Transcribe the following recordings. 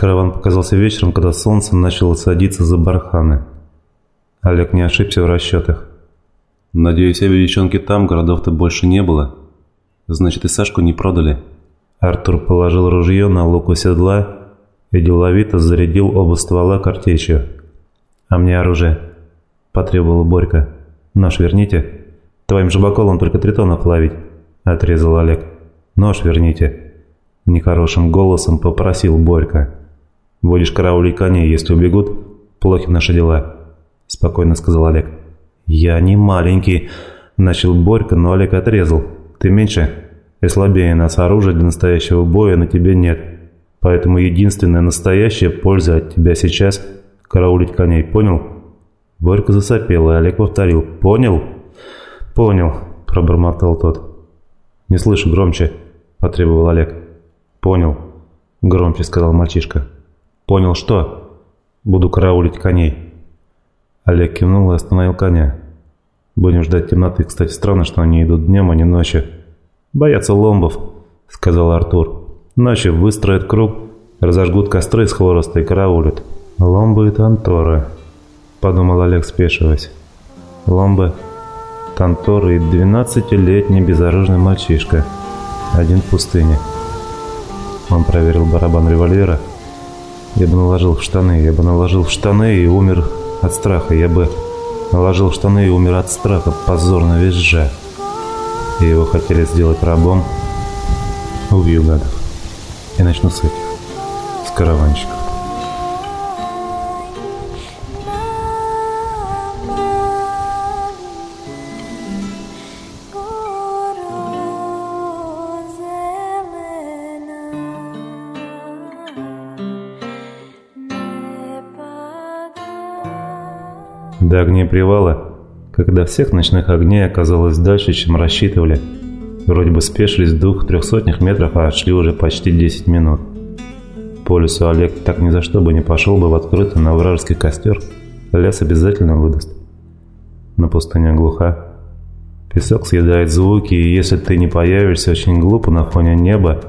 Караван показался вечером, когда солнце начало садиться за барханы. Олег не ошибся в расчетах. «Надеюсь, обе девчонки там, городов-то больше не было. Значит, и Сашку не продали». Артур положил ружье на луку седла и деловито зарядил оба ствола картечью. «А мне оружие», – потребовала Борька. «Нож верните. Твоим жабаколом только тритонов ловить», – отрезал Олег. «Нож верните». Нехорошим голосом попросил Борька. «Будешь караулить коней, если убегут, плохи наши дела», – спокойно сказал Олег. «Я не маленький», – начал Борька, но Олег отрезал. «Ты меньше и слабее нас, оружия для настоящего боя на тебе нет. Поэтому единственная настоящая польза от тебя сейчас – караулить коней, понял?» Борька засопел, и Олег повторил. «Понял?» «Понял», – пробормотал тот. «Не слышу громче», – потребовал Олег. «Понял», – громче сказал мальчишка. «Понял что?» «Буду караулить коней». Олег кивнул и остановил коня. «Будем ждать темноты. Кстати, странно, что они идут днем, а не ночью». «Боятся ломбов», — сказал Артур. «Ночью выстроят круг, разожгут костры из хвороста и караулят». «Ломбы и танторы», — подумал Олег, спешиваясь. «Ломбы, танторы и двенадцатилетний безоружный мальчишка. Один в пустыне». Он проверил барабан револьвера я бы наложил в штаны, я бы наложил в штаны и умер от страха. Я бы наложил в штаны и умер от страха, позорно визжа. И его хотели сделать рабом. Убью гадов. И начну с этих, с караванщиков. До огней привала, когда всех ночных огней оказалось дальше, чем рассчитывали, вроде бы спешились в двух-трех сотнях метров, а отшли уже почти 10 минут. По лесу Олег так ни за что бы не пошел бы в открытый на вражеский костер, лес обязательно выдаст. На пустыне глуха. Песок съедает звуки, и если ты не появишься очень глупо на фоне неба,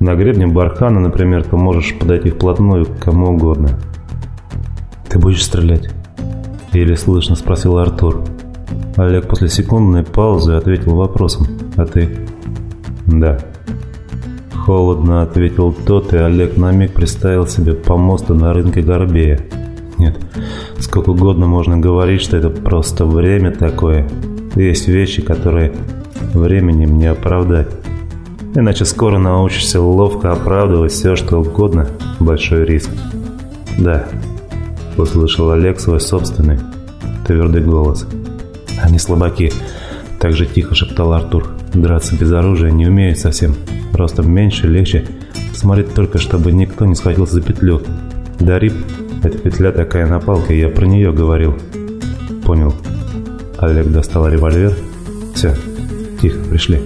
на гребне бархана, например, то можешь подойти вплотную к кому угодно. Ты будешь стрелять? Еле слышно спросил Артур. Олег после секундной паузы ответил вопросом. «А ты?» «Да». Холодно ответил тот, и Олег на миг представил себе помоста на рынке Горбея. Нет, сколько угодно можно говорить, что это просто время такое. Есть вещи, которые временем не оправдать. Иначе скоро научишься ловко оправдывать все, что угодно. Большой риск. Да, услышал Олег свой собственный твердый голос. «Они слабаки», — так же тихо шептал Артур. «Драться без оружия не умеют совсем. Ростом меньше, легче. Смотреть только, чтобы никто не схватился за петлю. Дарип — эта петля такая на палке, я про нее говорил». «Понял». Олег достал револьвер. «Все, тихо, пришли».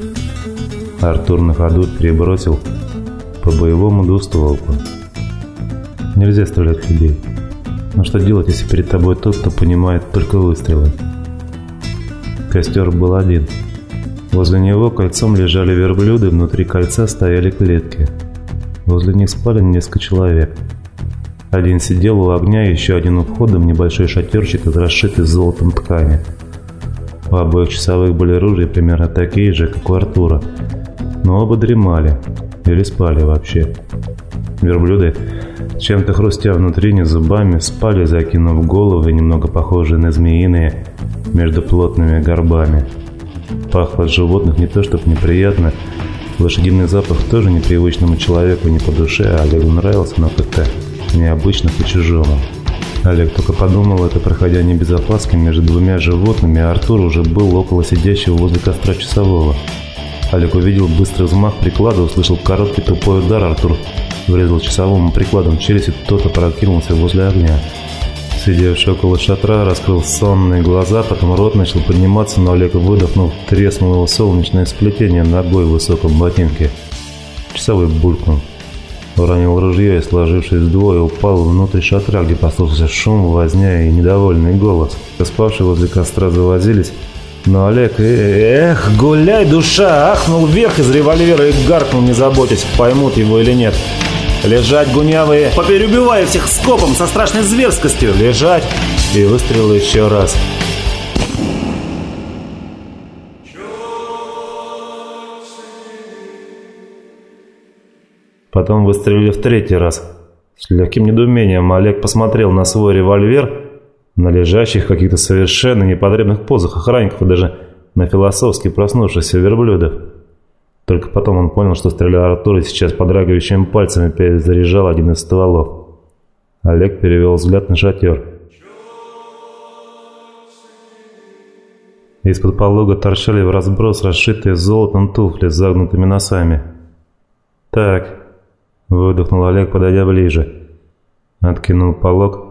Артур на ходу перебросил по боевому двустволку. Нельзя стрелять людей. Но что делать, если перед тобой тот, кто понимает только выстрелы? Костер был один. Возле него кольцом лежали верблюды, внутри кольца стояли клетки. Возле них спали несколько человек. Один сидел у огня, еще один у входа в небольшой шатерчик из золотом ткани. У обоих часовых были ружья примерно такие же, как у Артура. Но оба дремали. Или спали вообще. Верблюды чем-то хрустя внутренне зубами, спали, закинув головы, немного похожие на змеиные, между плотными горбами. Пахло от животных не то чтобы неприятно, лошадиный запах тоже непривычному человеку не по душе, а Олегу нравился, но как-то необычно по-чужому. Олег только подумал это, проходя не без опаски между двумя животными, а Артур уже был около сидящего возле костра часового. Олег увидел быстрый взмах приклада, услышал короткий тупой удар, Артур врезал часовому прикладом в челюсть, и тот опрокинулся возле огня. Сидевший около шатра раскрыл сонные глаза, потом рот начал подниматься, но Олег, выдохнул, треснул его солнечное сплетение ногой в высоком ботинке. Часовой булькнул. Уронил ружье и, сложившись вдвое, упал внутрь шатра, где послушался шум, возня и недовольный голос. Спавшие возле костра завозились, но Олег, э, эх, гуляй, душа, ахнул вверх из револьвера и гаркнул, не заботясь, поймут его или нет. Лежать, гунявые! Поперебиваю всех скопом со страшной зверскостью! Лежать! И выстрелил еще раз. Потом выстрелили в третий раз. С легким недоумением Олег посмотрел на свой револьвер, на лежащих каких-то совершенно непотребных позах охранников и даже на философски проснувшихся верблюдов. Только потом он понял, что стрелял Артур и сейчас подрагивающими пальцами перезаряжал один из стволов. Олег перевел взгляд на шатер. Из-под полога торчали в разброс расшитые золотом туфли с загнутыми носами. «Так», — выдохнул Олег, подойдя ближе. Откинул полог.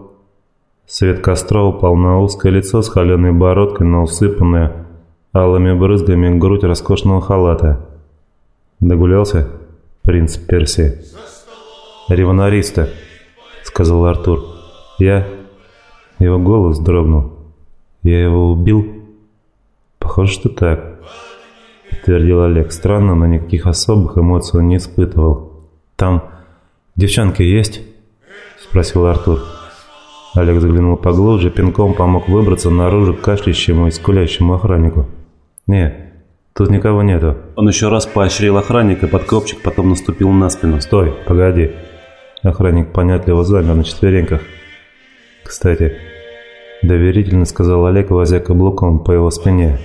Свет костра упал на узкое лицо с холеной бородкой, на усыпанную алыми брызгами грудь роскошного халата. Догулялся принц Персии. «Ревонариста», — сказал Артур. «Я...» Его голос дрогнул. «Я его убил?» «Похоже, что так», — подтвердил Олег. Странно, но никаких особых эмоций он не испытывал. «Там девчонки есть?» — спросил Артур. Олег заглянул поглубже, пинком помог выбраться наружу кашляющему и скулящему охраннику. «Не, Тут никого нету. Он еще раз поощрил охранника, под копчик потом наступил на спину. Стой, погоди. Охранник понятливо замер на четвереньках. Кстати, доверительно сказал Олег, возя каблуком по его спине.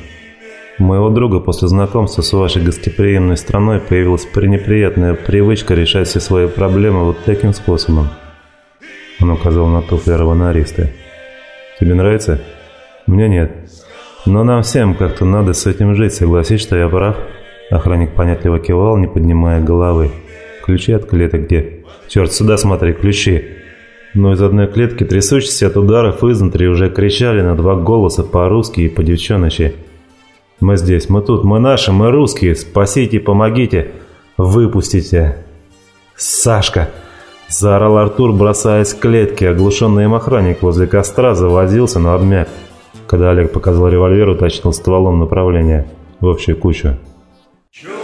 У моего друга после знакомства с вашей гостеприимной страной появилась пренеприятная привычка решать все свои проблемы вот таким способом. Он указал на туфли равонаристы. Тебе нравится? Мне нет. Но нам всем как-то надо с этим жить, согласись, что я прав?» Охранник понятливо кивал, не поднимая головы. «Ключи от клеток где?» «Черт, сюда смотри, ключи!» Но из одной клетки, трясущиеся от ударов изнутри, уже кричали на два голоса по-русски и по-девчоночи. «Мы здесь, мы тут, мы наши, мы русские! Спасите, помогите! Выпустите!» «Сашка!» – заорал Артур, бросаясь к клетке. Оглушенный им охранник возле костра завозился, но обмяк. Когда Олег показал револьвер, уточнил стволом направление в общую кучу. Чё?